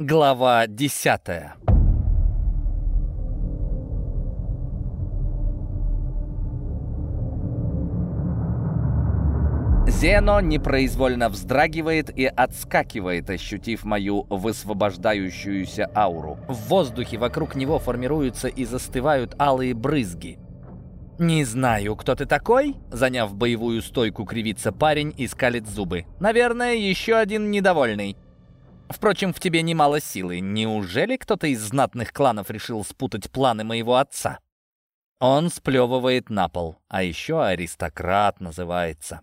Глава десятая Зено непроизвольно вздрагивает и отскакивает, ощутив мою высвобождающуюся ауру. В воздухе вокруг него формируются и застывают алые брызги. «Не знаю, кто ты такой?» Заняв боевую стойку, кривится парень и скалит зубы. «Наверное, еще один недовольный». Впрочем, в тебе немало силы. Неужели кто-то из знатных кланов решил спутать планы моего отца? Он сплевывает на пол, а еще аристократ называется.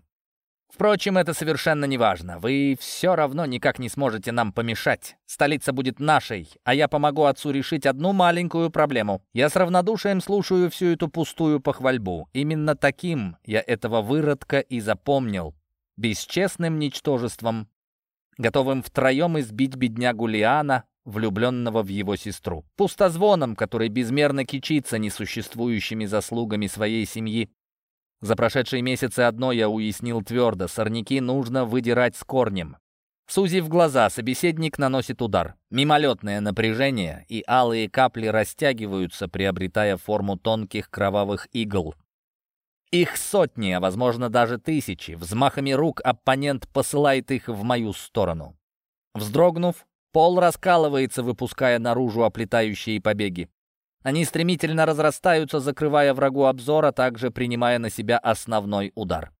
Впрочем, это совершенно не важно. Вы все равно никак не сможете нам помешать. Столица будет нашей, а я помогу отцу решить одну маленькую проблему. Я с равнодушием слушаю всю эту пустую похвальбу. Именно таким я этого выродка и запомнил. Бесчестным ничтожеством, готовым втроем избить беднягу Лиана, влюбленного в его сестру. Пустозвоном, который безмерно кичится несуществующими заслугами своей семьи, за прошедшие месяцы одно я уяснил твердо — сорняки нужно выдирать с корнем. Сузив глаза, собеседник наносит удар. Мимолетное напряжение, и алые капли растягиваются, приобретая форму тонких кровавых игл. Их сотни, а возможно даже тысячи. Взмахами рук оппонент посылает их в мою сторону. Вздрогнув, пол раскалывается, выпуская наружу оплетающие побеги. Они стремительно разрастаются, закрывая врагу обзор, а также принимая на себя основной удар.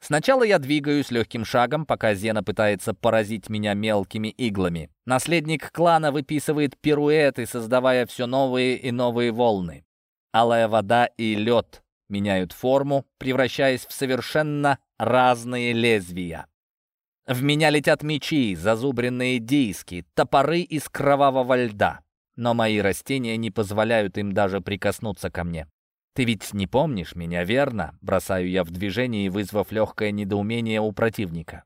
Сначала я двигаюсь легким шагом, пока Зена пытается поразить меня мелкими иглами. Наследник клана выписывает пируэты, создавая все новые и новые волны. Алая вода и лед меняют форму, превращаясь в совершенно разные лезвия. В меня летят мечи, зазубренные диски, топоры из кровавого льда но мои растения не позволяют им даже прикоснуться ко мне. «Ты ведь не помнишь меня, верно?» Бросаю я в движение, вызвав легкое недоумение у противника.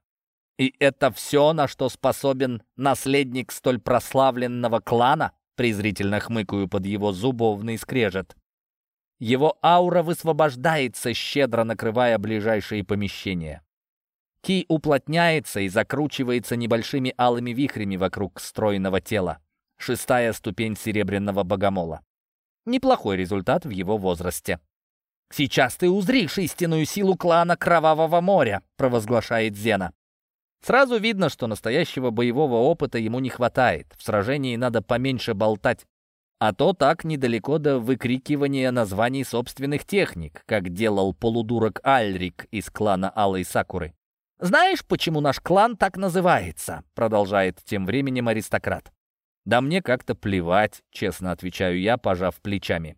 «И это все, на что способен наследник столь прославленного клана?» Презрительно хмыкаю под его зубовный скрежет. Его аура высвобождается, щедро накрывая ближайшие помещения. Ки уплотняется и закручивается небольшими алыми вихрями вокруг стройного тела. Шестая ступень серебряного богомола. Неплохой результат в его возрасте. «Сейчас ты узришь истинную силу клана Кровавого моря», — провозглашает Зена. Сразу видно, что настоящего боевого опыта ему не хватает. В сражении надо поменьше болтать. А то так недалеко до выкрикивания названий собственных техник, как делал полудурок Альрик из клана Алой Сакуры. «Знаешь, почему наш клан так называется?» — продолжает тем временем аристократ. «Да мне как-то плевать», — честно отвечаю я, пожав плечами.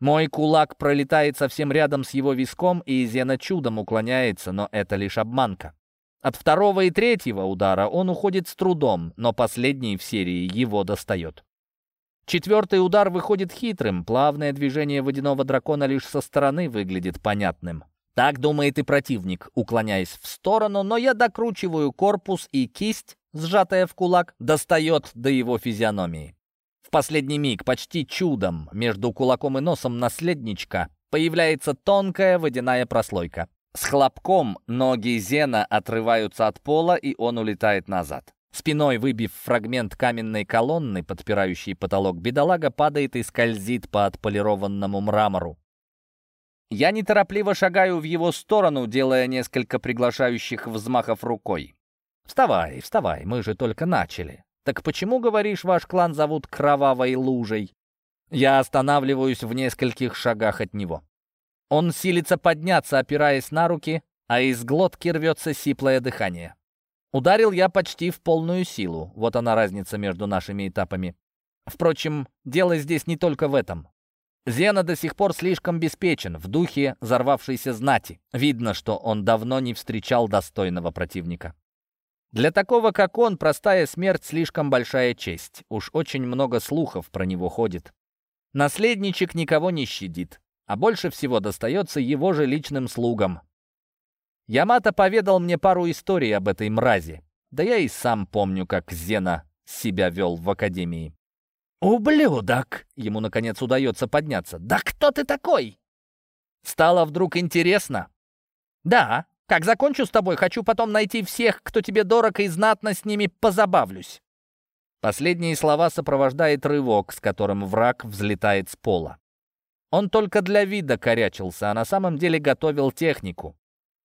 Мой кулак пролетает совсем рядом с его виском, и Зена чудом уклоняется, но это лишь обманка. От второго и третьего удара он уходит с трудом, но последний в серии его достает. Четвертый удар выходит хитрым, плавное движение водяного дракона лишь со стороны выглядит понятным. Так думает и противник, уклоняясь в сторону, но я докручиваю корпус и кисть, сжатая в кулак, достает до его физиономии. В последний миг, почти чудом, между кулаком и носом наследничка появляется тонкая водяная прослойка. С хлопком ноги Зена отрываются от пола, и он улетает назад. Спиной выбив фрагмент каменной колонны, подпирающей потолок, бедолага падает и скользит по отполированному мрамору. Я неторопливо шагаю в его сторону, делая несколько приглашающих взмахов рукой. «Вставай, вставай, мы же только начали. Так почему, говоришь, ваш клан зовут Кровавой Лужей?» Я останавливаюсь в нескольких шагах от него. Он силится подняться, опираясь на руки, а из глотки рвется сиплое дыхание. Ударил я почти в полную силу. Вот она разница между нашими этапами. Впрочем, дело здесь не только в этом. Зена до сих пор слишком беспечен, в духе взорвавшейся знати. Видно, что он давно не встречал достойного противника. Для такого, как он, простая смерть слишком большая честь. Уж очень много слухов про него ходит. Наследничек никого не щадит, а больше всего достается его же личным слугам. Ямато поведал мне пару историй об этой мрази. Да я и сам помню, как Зена себя вел в академии. «Ублюдок!» — ему, наконец, удается подняться. «Да кто ты такой?» Стало вдруг интересно. «Да, как закончу с тобой, хочу потом найти всех, кто тебе дорог, и знатно с ними позабавлюсь». Последние слова сопровождает рывок, с которым враг взлетает с пола. Он только для вида корячился, а на самом деле готовил технику.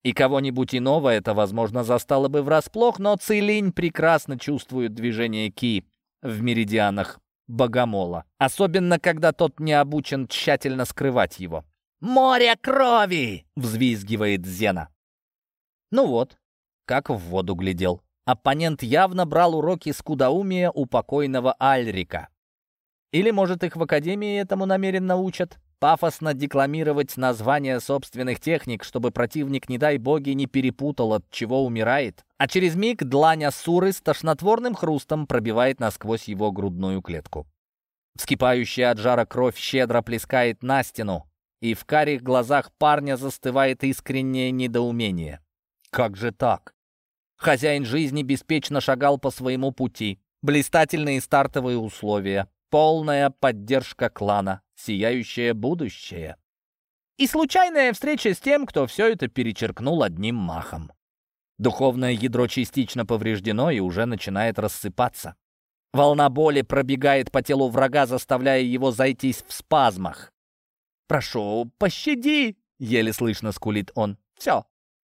И кого-нибудь иного это, возможно, застало бы врасплох, но Цилинь прекрасно чувствует движение Ки в меридианах богомола. Особенно, когда тот не обучен тщательно скрывать его. «Море крови!» — взвизгивает Зена. Ну вот, как в воду глядел. Оппонент явно брал уроки скудоумия у покойного Альрика. Или, может, их в Академии этому намеренно учат? Пафосно декламировать названия собственных техник, чтобы противник, не дай боги, не перепутал, от чего умирает. А через миг длань Суры с тошнотворным хрустом пробивает насквозь его грудную клетку. Вскипающая от жара кровь щедро плескает на стену, и в карих глазах парня застывает искреннее недоумение. Как же так? Хозяин жизни беспечно шагал по своему пути. Блистательные стартовые условия, полная поддержка клана, сияющее будущее. И случайная встреча с тем, кто все это перечеркнул одним махом. Духовное ядро частично повреждено и уже начинает рассыпаться. Волна боли пробегает по телу врага, заставляя его зайтись в спазмах. «Прошу, пощади!» — еле слышно скулит он. «Все,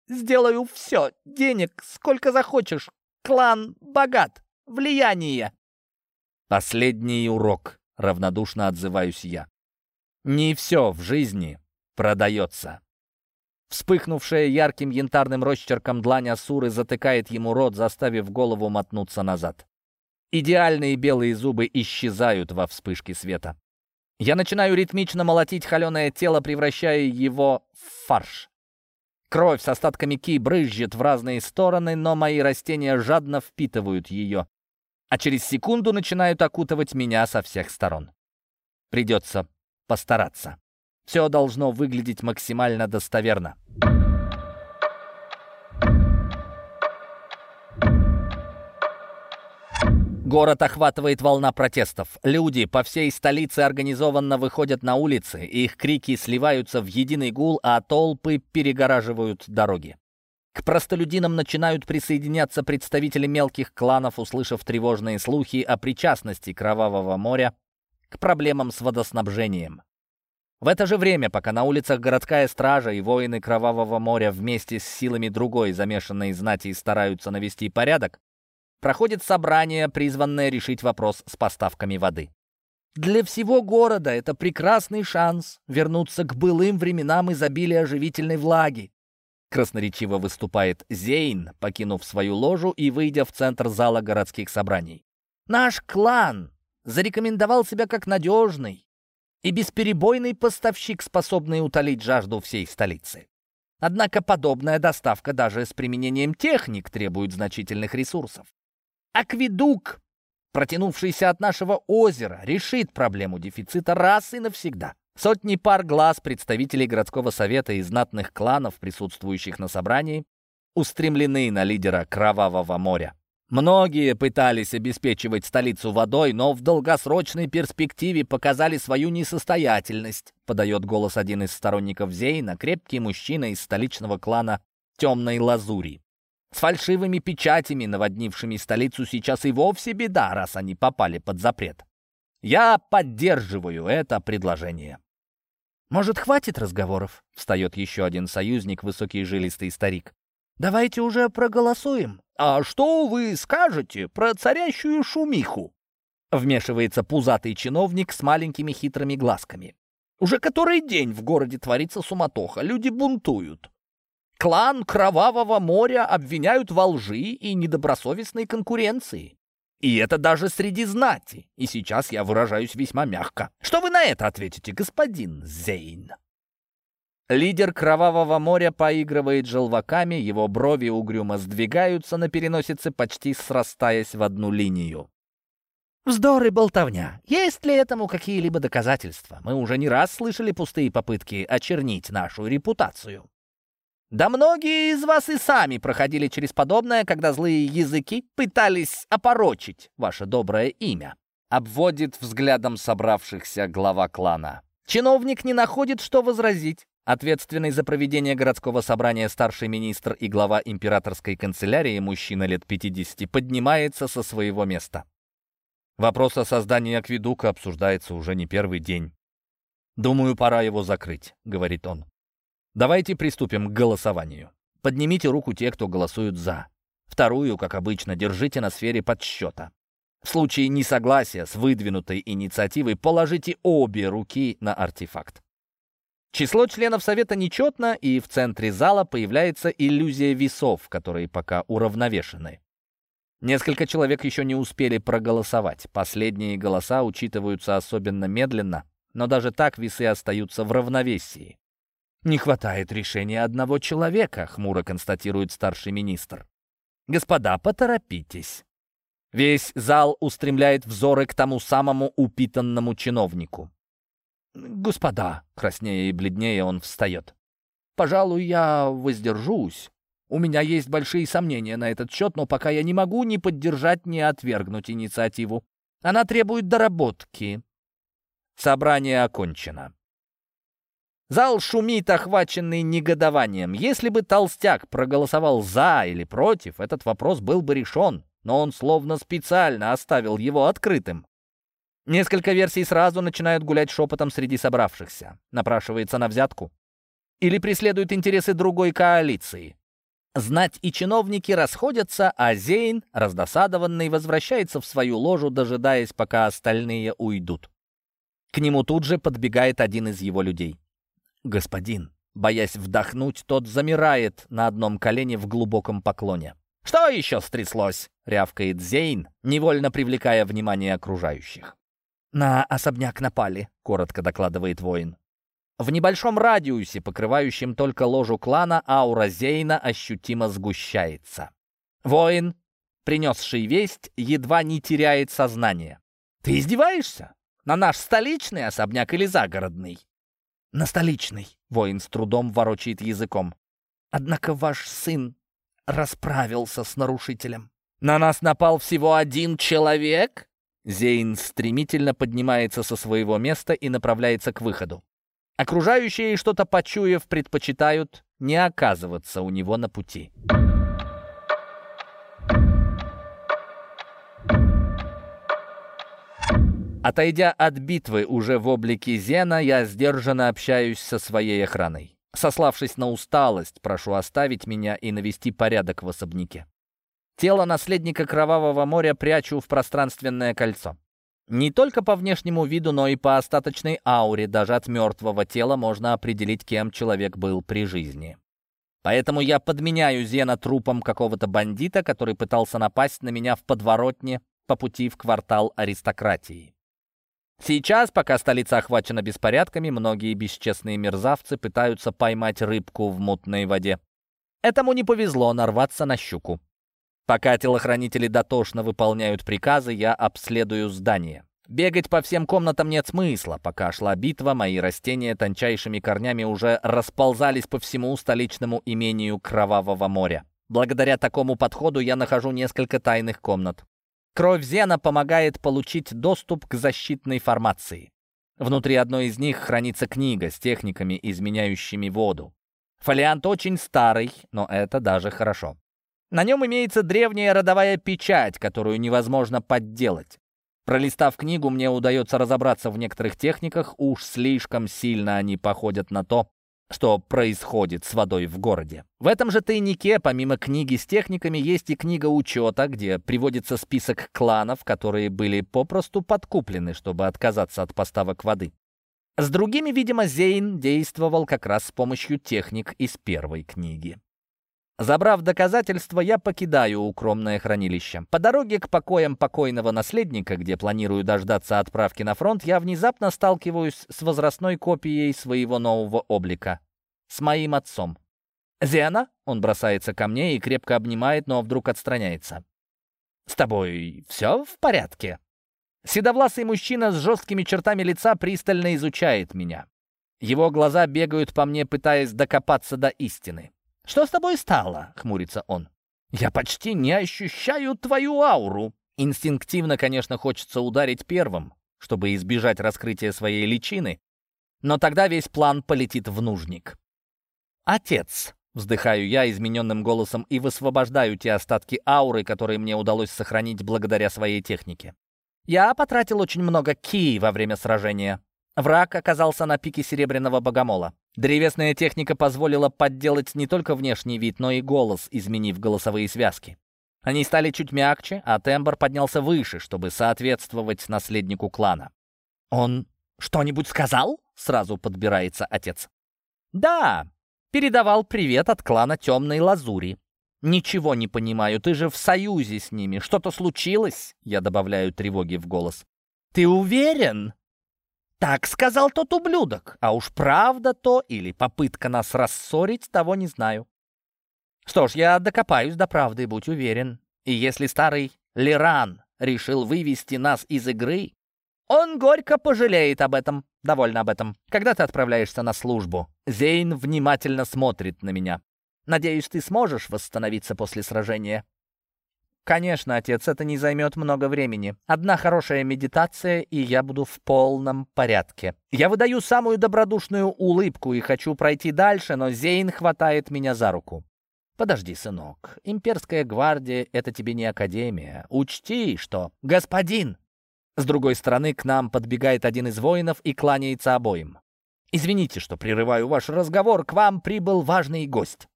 Сделаю все. Денег сколько захочешь. Клан богат. Влияние. Последний урок. Равнодушно отзываюсь я. Не все в жизни продается. Вспыхнувшая ярким янтарным росчерком длань Асуры затыкает ему рот, заставив голову мотнуться назад. Идеальные белые зубы исчезают во вспышке света. Я начинаю ритмично молотить холеное тело, превращая его в фарш. Кровь с остатками ки брызжет в разные стороны, но мои растения жадно впитывают ее, а через секунду начинают окутывать меня со всех сторон. Придется постараться. Все должно выглядеть максимально достоверно. Город охватывает волна протестов. Люди по всей столице организованно выходят на улицы, их крики сливаются в единый гул, а толпы перегораживают дороги. К простолюдинам начинают присоединяться представители мелких кланов, услышав тревожные слухи о причастности Кровавого моря к проблемам с водоснабжением. В это же время, пока на улицах городская стража и воины Кровавого моря вместе с силами другой замешанной знати стараются навести порядок, проходит собрание, призванное решить вопрос с поставками воды. Для всего города это прекрасный шанс вернуться к былым временам изобилия оживительной влаги. Красноречиво выступает Зейн, покинув свою ложу и выйдя в центр зала городских собраний. Наш клан зарекомендовал себя как надежный и бесперебойный поставщик, способный утолить жажду всей столицы. Однако подобная доставка даже с применением техник требует значительных ресурсов. Акведук, протянувшийся от нашего озера, решит проблему дефицита раз и навсегда. Сотни пар глаз представителей городского совета и знатных кланов, присутствующих на собрании, устремлены на лидера Кровавого моря. Многие пытались обеспечивать столицу водой, но в долгосрочной перспективе показали свою несостоятельность, подает голос один из сторонников Зейна, крепкий мужчина из столичного клана Темной Лазури. С фальшивыми печатями, наводнившими столицу, сейчас и вовсе беда, раз они попали под запрет. Я поддерживаю это предложение. «Может, хватит разговоров?» — встает еще один союзник, высокий жилистый старик. «Давайте уже проголосуем». «А что вы скажете про царящую шумиху?» Вмешивается пузатый чиновник с маленькими хитрыми глазками. «Уже который день в городе творится суматоха, люди бунтуют. Клан Кровавого моря обвиняют во лжи и недобросовестной конкуренции. И это даже среди знати. И сейчас я выражаюсь весьма мягко. Что вы на это ответите, господин Зейн? Лидер Кровавого моря поигрывает желваками, его брови угрюмо сдвигаются на переносице, почти срастаясь в одну линию. Вздор и болтовня. Есть ли этому какие-либо доказательства? Мы уже не раз слышали пустые попытки очернить нашу репутацию. Да многие из вас и сами проходили через подобное, когда злые языки пытались опорочить ваше доброе имя. Обводит взглядом собравшихся глава клана. Чиновник не находит, что возразить. Ответственный за проведение городского собрания старший министр и глава императорской канцелярии, мужчина лет 50, поднимается со своего места. Вопрос о создании акведука обсуждается уже не первый день. «Думаю, пора его закрыть», — говорит он. «Давайте приступим к голосованию. Поднимите руку те, кто голосуют «за». Вторую, как обычно, держите на сфере подсчета. В случае несогласия с выдвинутой инициативой положите обе руки на артефакт. Число членов Совета нечетно, и в центре зала появляется иллюзия весов, которые пока уравновешены. Несколько человек еще не успели проголосовать. Последние голоса учитываются особенно медленно, но даже так весы остаются в равновесии. «Не хватает решения одного человека», — хмуро констатирует старший министр. «Господа, поторопитесь». Весь зал устремляет взоры к тому самому упитанному чиновнику. «Господа», — краснее и бледнее он встает, — «пожалуй, я воздержусь. У меня есть большие сомнения на этот счет, но пока я не могу ни поддержать, ни отвергнуть инициативу. Она требует доработки. Собрание окончено. Зал шумит, охваченный негодованием. Если бы толстяк проголосовал «за» или «против», этот вопрос был бы решен, но он словно специально оставил его открытым. Несколько версий сразу начинают гулять шепотом среди собравшихся. Напрашивается на взятку? Или преследует интересы другой коалиции? Знать и чиновники расходятся, а Зейн, раздосадованный, возвращается в свою ложу, дожидаясь, пока остальные уйдут. К нему тут же подбегает один из его людей. «Господин», боясь вдохнуть, тот замирает на одном колене в глубоком поклоне. «Что еще стряслось?» — рявкает Зейн, невольно привлекая внимание окружающих. «На особняк напали», — коротко докладывает воин. В небольшом радиусе, покрывающем только ложу клана, аура Зейна ощутимо сгущается. Воин, принесший весть, едва не теряет сознание. «Ты издеваешься? На наш столичный особняк или загородный?» «На столичный», — воин с трудом ворочает языком. «Однако ваш сын расправился с нарушителем». «На нас напал всего один человек?» Зейн стремительно поднимается со своего места и направляется к выходу. Окружающие, что-то почуяв, предпочитают не оказываться у него на пути. Отойдя от битвы уже в облике Зена, я сдержанно общаюсь со своей охраной. Сославшись на усталость, прошу оставить меня и навести порядок в особняке. Тело наследника Кровавого моря прячу в пространственное кольцо. Не только по внешнему виду, но и по остаточной ауре даже от мертвого тела можно определить, кем человек был при жизни. Поэтому я подменяю Зена трупом какого-то бандита, который пытался напасть на меня в подворотне по пути в квартал аристократии. Сейчас, пока столица охвачена беспорядками, многие бесчестные мерзавцы пытаются поймать рыбку в мутной воде. Этому не повезло нарваться на щуку. Пока телохранители дотошно выполняют приказы, я обследую здание. Бегать по всем комнатам нет смысла. Пока шла битва, мои растения тончайшими корнями уже расползались по всему столичному имению Кровавого моря. Благодаря такому подходу я нахожу несколько тайных комнат. Кровь Зена помогает получить доступ к защитной формации. Внутри одной из них хранится книга с техниками, изменяющими воду. Фолиант очень старый, но это даже хорошо. На нем имеется древняя родовая печать, которую невозможно подделать. Пролистав книгу, мне удается разобраться в некоторых техниках, уж слишком сильно они походят на то, что происходит с водой в городе. В этом же тайнике, помимо книги с техниками, есть и книга учета, где приводится список кланов, которые были попросту подкуплены, чтобы отказаться от поставок воды. С другими, видимо, Зейн действовал как раз с помощью техник из первой книги. Забрав доказательства, я покидаю укромное хранилище. По дороге к покоям покойного наследника, где планирую дождаться отправки на фронт, я внезапно сталкиваюсь с возрастной копией своего нового облика. С моим отцом. «Зиана?» — он бросается ко мне и крепко обнимает, но вдруг отстраняется. «С тобой все в порядке?» Седовласый мужчина с жесткими чертами лица пристально изучает меня. Его глаза бегают по мне, пытаясь докопаться до истины. «Что с тобой стало?» — хмурится он. «Я почти не ощущаю твою ауру». Инстинктивно, конечно, хочется ударить первым, чтобы избежать раскрытия своей личины, но тогда весь план полетит в нужник. «Отец!» — вздыхаю я измененным голосом и высвобождаю те остатки ауры, которые мне удалось сохранить благодаря своей технике. Я потратил очень много ки во время сражения. Враг оказался на пике серебряного богомола. Древесная техника позволила подделать не только внешний вид, но и голос, изменив голосовые связки. Они стали чуть мягче, а тембр поднялся выше, чтобы соответствовать наследнику клана. «Он что-нибудь сказал?» — сразу подбирается отец. «Да, передавал привет от клана Темной Лазури. «Ничего не понимаю, ты же в союзе с ними. Что-то случилось?» Я добавляю тревоги в голос. «Ты уверен?» «Так сказал тот ублюдок. А уж правда то или попытка нас рассорить, того не знаю». «Что ж, я докопаюсь до правды, будь уверен. И если старый Лиран решил вывести нас из игры, он горько пожалеет об этом. Довольно об этом. Когда ты отправляешься на службу?» Зейн внимательно смотрит на меня. Надеюсь, ты сможешь восстановиться после сражения?» «Конечно, отец, это не займет много времени. Одна хорошая медитация, и я буду в полном порядке. Я выдаю самую добродушную улыбку и хочу пройти дальше, но Зейн хватает меня за руку. «Подожди, сынок. Имперская гвардия — это тебе не академия. Учти, что...» «Господин!» С другой стороны к нам подбегает один из воинов и кланяется обоим. «Извините, что прерываю ваш разговор. К вам прибыл важный гость».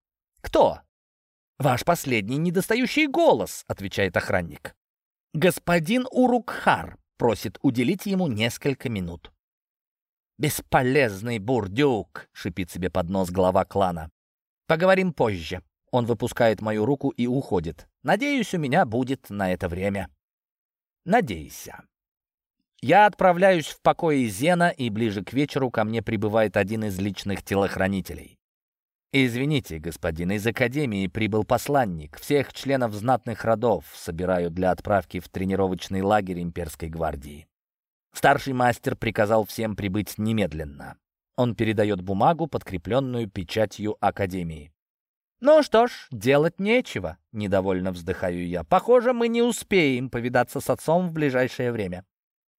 «Кто?» «Ваш последний недостающий голос», — отвечает охранник. «Господин Урукхар просит уделить ему несколько минут». «Бесполезный бурдюк!» — шипит себе под нос глава клана. «Поговорим позже». Он выпускает мою руку и уходит. «Надеюсь, у меня будет на это время». «Надейся». Я отправляюсь в покое Зена, и ближе к вечеру ко мне прибывает один из личных телохранителей. «Извините, господин, из Академии прибыл посланник. Всех членов знатных родов собирают для отправки в тренировочный лагерь имперской гвардии. Старший мастер приказал всем прибыть немедленно. Он передает бумагу, подкрепленную печатью Академии. «Ну что ж, делать нечего», — недовольно вздыхаю я. «Похоже, мы не успеем повидаться с отцом в ближайшее время.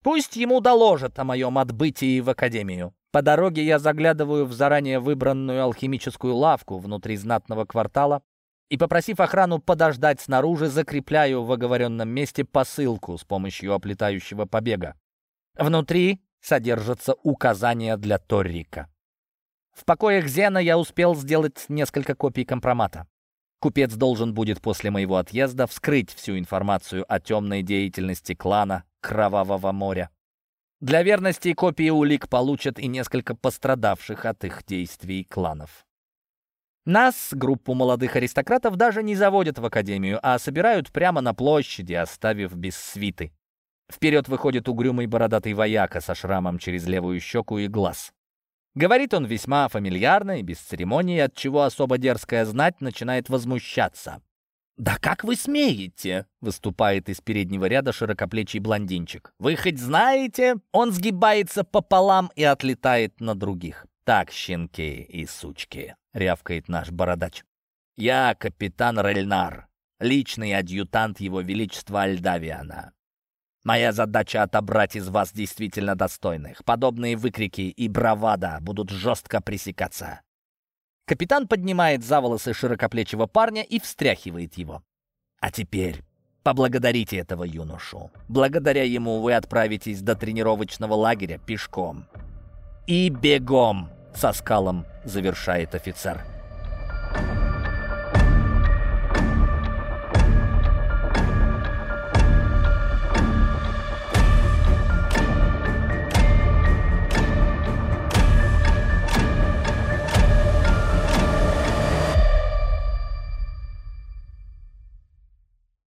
Пусть ему доложат о моем отбытии в Академию». По дороге я заглядываю в заранее выбранную алхимическую лавку внутри знатного квартала и, попросив охрану подождать снаружи, закрепляю в оговоренном месте посылку с помощью оплетающего побега. Внутри содержатся указания для Торрика. В покоях Зена я успел сделать несколько копий компромата. Купец должен будет после моего отъезда вскрыть всю информацию о темной деятельности клана Кровавого моря. Для верности копии улик получат и несколько пострадавших от их действий кланов. Нас, группу молодых аристократов, даже не заводят в академию, а собирают прямо на площади, оставив без свиты. Вперед выходит угрюмый бородатый вояка со шрамом через левую щеку и глаз. Говорит он весьма фамильярно и без церемонии, от чего особо дерзкая знать начинает возмущаться. «Да как вы смеете?» — выступает из переднего ряда широкоплечий блондинчик. «Вы хоть знаете?» Он сгибается пополам и отлетает на других. «Так, щенки и сучки», — рявкает наш бородач. «Я капитан Рельнар, личный адъютант его величества Альдавиана. Моя задача — отобрать из вас действительно достойных. Подобные выкрики и бравада будут жестко пресекаться. Капитан поднимает за волосы широкоплечего парня и встряхивает его. «А теперь поблагодарите этого юношу. Благодаря ему вы отправитесь до тренировочного лагеря пешком. И бегом!» — со скалом завершает офицер.